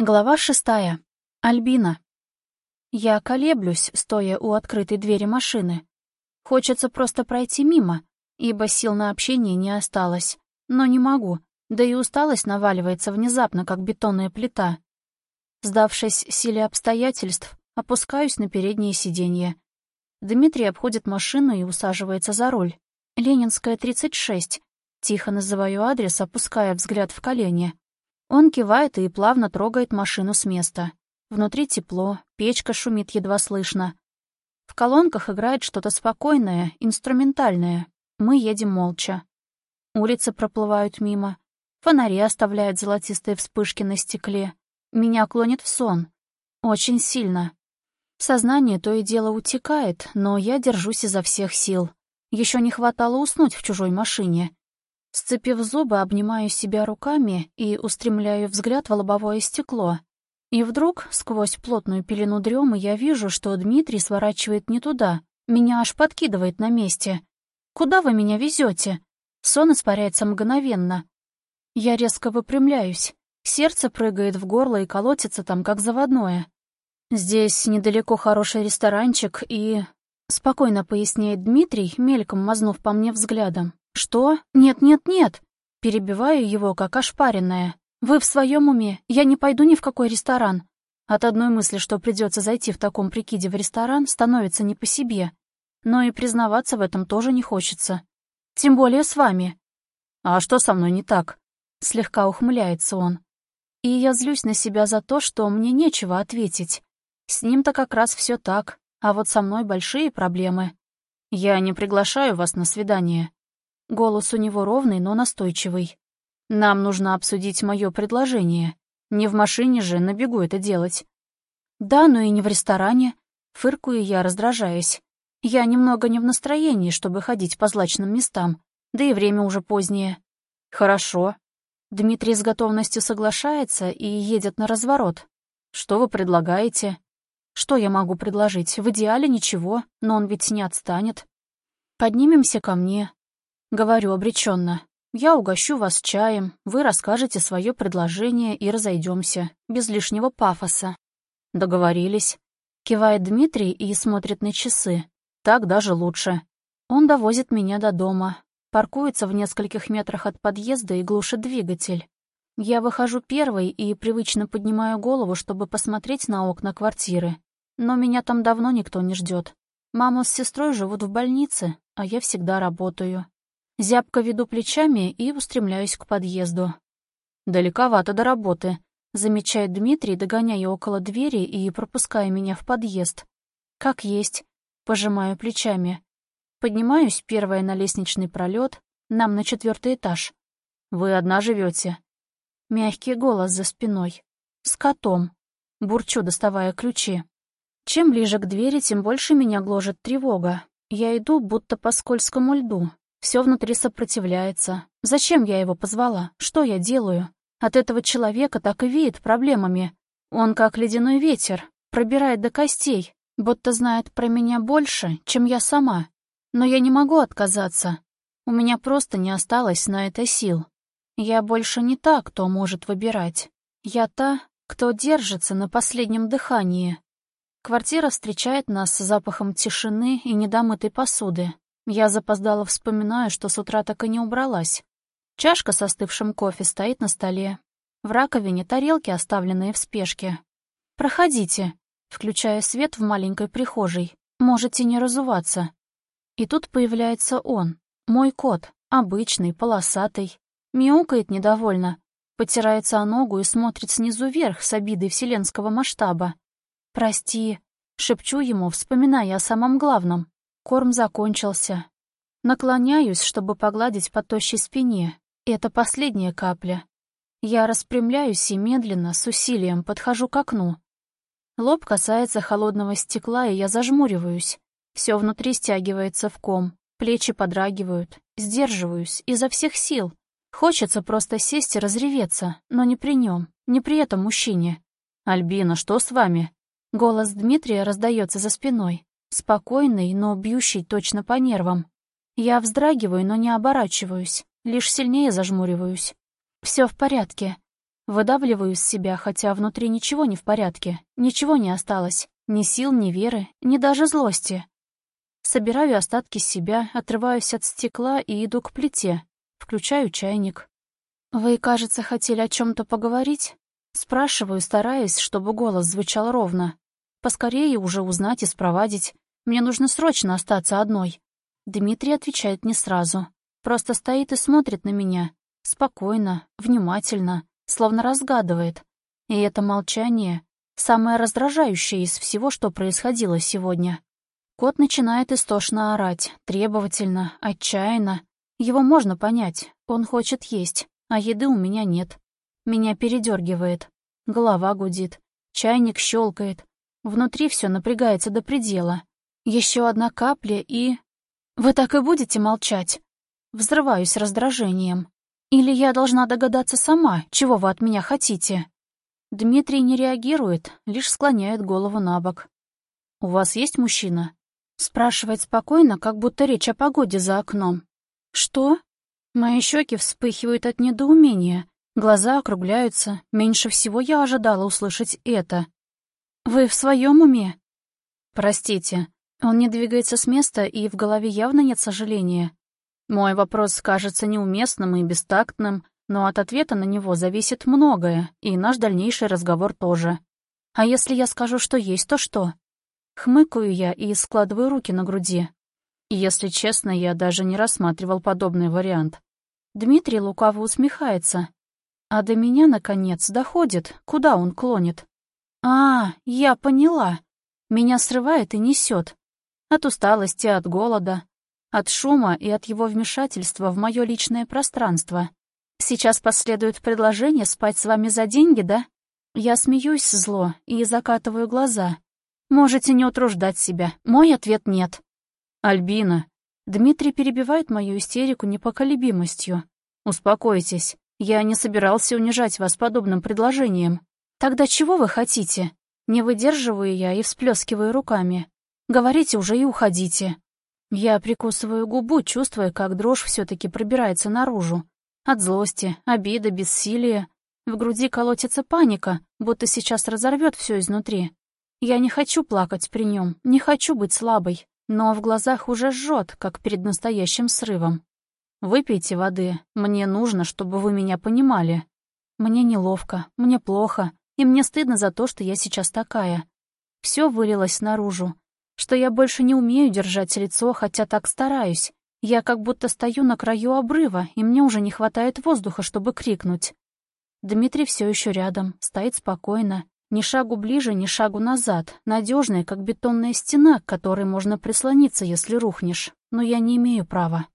Глава шестая. Альбина. Я колеблюсь, стоя у открытой двери машины. Хочется просто пройти мимо, ибо сил на общение не осталось. Но не могу, да и усталость наваливается внезапно, как бетонная плита. Сдавшись силе обстоятельств, опускаюсь на переднее сиденье. Дмитрий обходит машину и усаживается за руль. Ленинская, 36. Тихо называю адрес, опуская взгляд в колени. Он кивает и плавно трогает машину с места. Внутри тепло, печка шумит едва слышно. В колонках играет что-то спокойное, инструментальное. Мы едем молча. Улицы проплывают мимо. Фонари оставляют золотистые вспышки на стекле. Меня клонит в сон. Очень сильно. Сознание то и дело утекает, но я держусь изо всех сил. Еще не хватало уснуть в чужой машине. Сцепив зубы, обнимаю себя руками и устремляю взгляд в лобовое стекло. И вдруг, сквозь плотную пелену дремы, я вижу, что Дмитрий сворачивает не туда. Меня аж подкидывает на месте. «Куда вы меня везете? Сон испаряется мгновенно. Я резко выпрямляюсь. Сердце прыгает в горло и колотится там, как заводное. Здесь недалеко хороший ресторанчик и... Спокойно поясняет Дмитрий, мельком мазнув по мне взглядом. «Что? Нет-нет-нет!» Перебиваю его, как ошпаренная. «Вы в своем уме? Я не пойду ни в какой ресторан!» От одной мысли, что придется зайти в таком прикиде в ресторан, становится не по себе. Но и признаваться в этом тоже не хочется. Тем более с вами. «А что со мной не так?» Слегка ухмыляется он. И я злюсь на себя за то, что мне нечего ответить. С ним-то как раз все так, а вот со мной большие проблемы. Я не приглашаю вас на свидание. Голос у него ровный, но настойчивый. «Нам нужно обсудить мое предложение. Не в машине же, на бегу это делать». «Да, но и не в ресторане», — фыркую я, раздражаясь. «Я немного не в настроении, чтобы ходить по злачным местам, да и время уже позднее». «Хорошо». Дмитрий с готовностью соглашается и едет на разворот. «Что вы предлагаете?» «Что я могу предложить? В идеале ничего, но он ведь не отстанет. Поднимемся ко мне, Говорю обреченно. Я угощу вас чаем, вы расскажете свое предложение и разойдемся, без лишнего пафоса. Договорились. Кивает Дмитрий и смотрит на часы. Так даже лучше. Он довозит меня до дома, паркуется в нескольких метрах от подъезда и глушит двигатель. Я выхожу первой и привычно поднимаю голову, чтобы посмотреть на окна квартиры. Но меня там давно никто не ждет. Мама с сестрой живут в больнице, а я всегда работаю. Зябко веду плечами и устремляюсь к подъезду. «Далековато до работы», — замечает Дмитрий, догоняя около двери и пропуская меня в подъезд. «Как есть», — пожимаю плечами. Поднимаюсь первая на лестничный пролет, нам на четвертый этаж. «Вы одна живете? Мягкий голос за спиной. «С котом», — бурчу, доставая ключи. Чем ближе к двери, тем больше меня гложет тревога. Я иду, будто по скользкому льду, все внутри сопротивляется. Зачем я его позвала? Что я делаю? От этого человека так и веет проблемами. Он как ледяной ветер, пробирает до костей, будто знает про меня больше, чем я сама. Но я не могу отказаться. У меня просто не осталось на это сил. Я больше не та, кто может выбирать. Я та, кто держится на последнем дыхании. Квартира встречает нас с запахом тишины и недомытой посуды. Я запоздала вспоминаю, что с утра так и не убралась. Чашка с остывшим кофе стоит на столе. В раковине тарелки, оставленные в спешке. «Проходите», включая свет в маленькой прихожей. «Можете не разуваться». И тут появляется он, мой кот, обычный, полосатый. Мяукает недовольно, потирается о ногу и смотрит снизу вверх с обидой вселенского масштаба. «Прости», — шепчу ему, вспоминая о самом главном. Корм закончился. Наклоняюсь, чтобы погладить по тощей спине. Это последняя капля. Я распрямляюсь и медленно, с усилием, подхожу к окну. Лоб касается холодного стекла, и я зажмуриваюсь. Все внутри стягивается в ком, плечи подрагивают. Сдерживаюсь изо всех сил. Хочется просто сесть и разреветься, но не при нем, не при этом мужчине. «Альбина, что с вами?» Голос Дмитрия раздается за спиной. Спокойный, но бьющий точно по нервам. Я вздрагиваю, но не оборачиваюсь, лишь сильнее зажмуриваюсь. Все в порядке. Выдавливаю из себя, хотя внутри ничего не в порядке, ничего не осталось. Ни сил, ни веры, ни даже злости. Собираю остатки себя, отрываюсь от стекла и иду к плите. Включаю чайник. «Вы, кажется, хотели о чем то поговорить?» Спрашиваю, стараясь, чтобы голос звучал ровно. Поскорее уже узнать и спровадить. Мне нужно срочно остаться одной. Дмитрий отвечает не сразу. Просто стоит и смотрит на меня. Спокойно, внимательно, словно разгадывает. И это молчание — самое раздражающее из всего, что происходило сегодня. Кот начинает истошно орать, требовательно, отчаянно. Его можно понять, он хочет есть, а еды у меня нет. Меня передергивает, голова гудит, чайник щелкает, внутри все напрягается до предела. Еще одна капля и... Вы так и будете молчать? Взрываюсь раздражением. Или я должна догадаться сама, чего вы от меня хотите? Дмитрий не реагирует, лишь склоняет голову на бок. «У вас есть мужчина?» Спрашивает спокойно, как будто речь о погоде за окном. «Что?» Мои щеки вспыхивают от недоумения, глаза округляются. Меньше всего я ожидала услышать это. «Вы в своем уме?» «Простите». Он не двигается с места, и в голове явно нет сожаления. Мой вопрос кажется неуместным и бестактным, но от ответа на него зависит многое, и наш дальнейший разговор тоже. А если я скажу, что есть, то что? Хмыкаю я и складываю руки на груди. Если честно, я даже не рассматривал подобный вариант. Дмитрий лукаво усмехается. А до меня, наконец, доходит, куда он клонит. А, я поняла. Меня срывает и несет. От усталости, от голода, от шума и от его вмешательства в мое личное пространство. Сейчас последует предложение спать с вами за деньги, да? Я смеюсь зло и закатываю глаза. Можете не утруждать себя. Мой ответ нет. Альбина. Дмитрий перебивает мою истерику непоколебимостью. Успокойтесь. Я не собирался унижать вас подобным предложением. Тогда чего вы хотите? Не выдерживаю я и всплескиваю руками. Говорите уже и уходите. Я прикусываю губу, чувствуя, как дрожь все таки пробирается наружу. От злости, обиды, бессилия. В груди колотится паника, будто сейчас разорвет все изнутри. Я не хочу плакать при нем, не хочу быть слабой, но в глазах уже жжет, как перед настоящим срывом. «Выпейте воды, мне нужно, чтобы вы меня понимали. Мне неловко, мне плохо, и мне стыдно за то, что я сейчас такая. Все вылилось наружу, что я больше не умею держать лицо, хотя так стараюсь. Я как будто стою на краю обрыва, и мне уже не хватает воздуха, чтобы крикнуть. Дмитрий все еще рядом, стоит спокойно, ни шагу ближе, ни шагу назад, надежная, как бетонная стена, к которой можно прислониться, если рухнешь. Но я не имею права.